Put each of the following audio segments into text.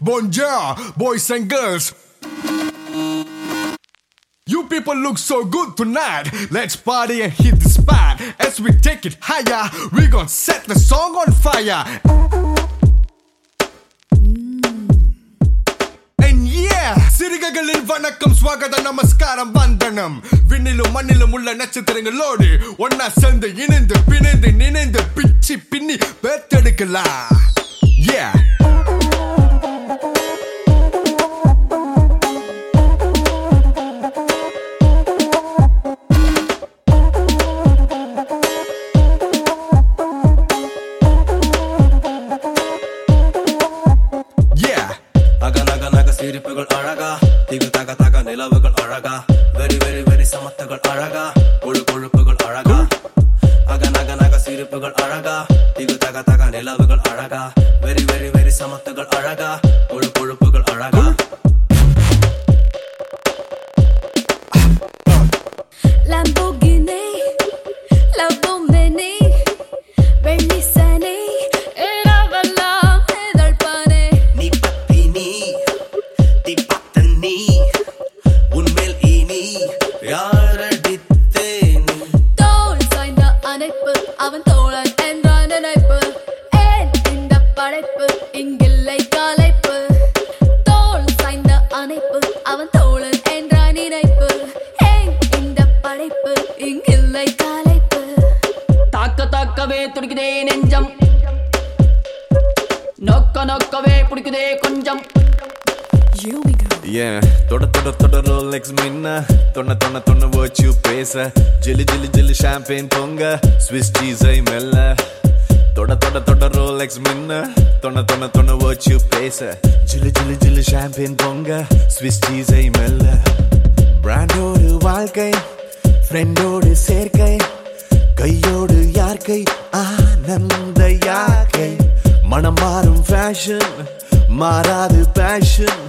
Bonjour, boys and girls. You people look so good tonight. Let's party and hit the spot. As we take it higher, we gonna set the song on fire. And yeah, சிறுகைகளில் வணக்கம் ஸ்வாகத நமஸ்காரம் வந்தனம் விண்ணிலும் மண்ணிலும் உள்ள நட்சத்திரங்களோடு ஒன்னா சேர்ந்து இணைந்து பிணைந்து நினைந்து பிச்சு பின்னி பேத்தெடுக்கலாம் அழகா? திகு தக தக நிலவுகள் அழகா? வெரி வெரி வெரி சமத்துகள் அழகா? கொழு கொழுப்புகள் அழகா? அக நக நக சிரிப்புகள் அழகா? திகு தக தக நிலவுகள் அழகா? வெரி வெரி வெரி சமத்துகள் அழகா? கொழு கொழுப்புகள் அழகா? Lamborghini, Lamborghini, படைப்பு, இங்கில்லை களைப்பு. தோள் சாய்ந்த அணைப்பு, அவன் தோழன் என்ற நினைப்பு. ஏன் இந்த படைப்பு, இங்கில்லை களைப்பு தாக்க தாக்கவே துடிக்குதே நெஞ்சம். நோக்க நோக்கவே பிடிக்குதே கொஞ்சம். Yeah, தொட தொட தொட ரோலெக்ஸ் மின்ன. தொண்ண தொண்ண தொண்ண வச்சு பேச. ஜிலி ஜிலி ஜிலி ஷாம்பேன் பொங்க. ஸ்விஸ் சீஸை மெல்ல. தொட தொட தொட ரோலெக்ஸ் மின்ன. தொண தொண தொண வச்சு பேச ஜிலு ஜிலு ஜிலு ஷாம்பேன் பொங்க. ஸ்விஸ் சீஸை மெல்ல. பிராண்டோடு வாழ்க்கை ஃப்ரெண்டோடு சேர்க்கை. கையோடு யார்கை ஆனந்த யாக்கை மனம் மாறும் ஃபேஷன் மாறாது பேஷன்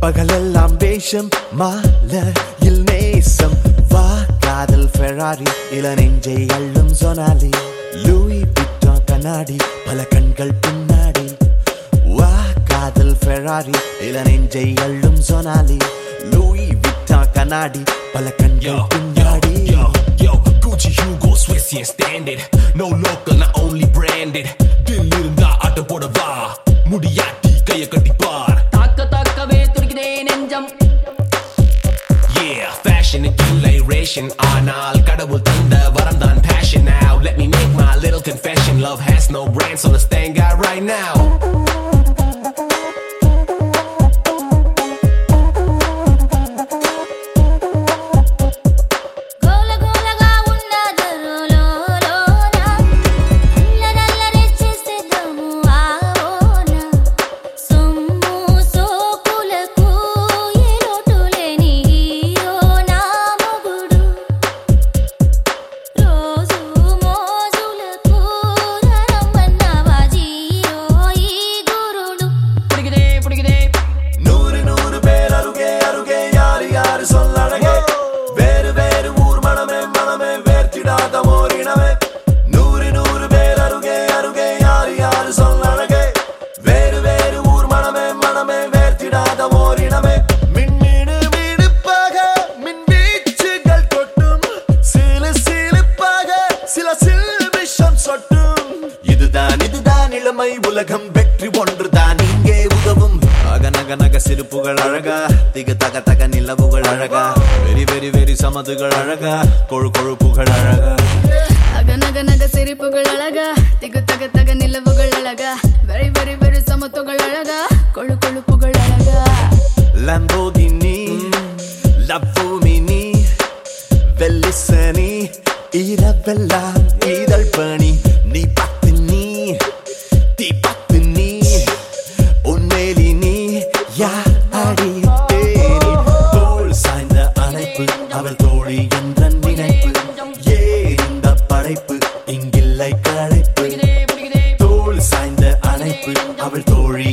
பகலெல்லாம் வேஷம் மாலையில் நேசம். வா காதல் ஃபெராரி இள நெஞ்சை அள்ளும் சொனாலி லூ கண்ணாடி பல கண்கள் பின்னாடி. வா காதல் ஃபெராரி இள நெஞ்சை அள்ளும் சொனாலி லூயி விட்டா கண்ணாடி பல கண்கள் பின்னாடி. Gucci, Hugo, Swiss, and standard. No local, not only branded. தில் இருந்தா ஆட்ட போட வா. முடியாட்டி கைய கட்டி பார். தாக்க தாக்கவே துடிக்குதே நெஞ்சம். Yeah, fashion இல்லை. ration ஆனால் கடவுள் தந்த வரம் தான் passion now Let me make my little confession Love has no brand so let's thank God right now உலகம் வெற்றி ஒன்றுதான். இங்கே உதவும். அக நக நக சிரிப்புகள் அழகா. திக தக தக நிலவுகள் அழகா. வெரி வெரி வெரி சமதுகள் அழகா. கொழு கொழுப்புகள் அழகா. அக நக நக சிரிப்புகள் அழகா. திகு தக தக நிலவுகள் அழகா. வெரி வெரி வெரி சமத்துகள் அழகா. கொழு கொழுப்புகள் அழகா. Lamborghini லவ்வோமினி வெல்லிசனி இரவெல்லாம் இங்கில்லை களைப்பு பிடிக்குதே சாய்ந்த அணைப்பு அவள் தோழி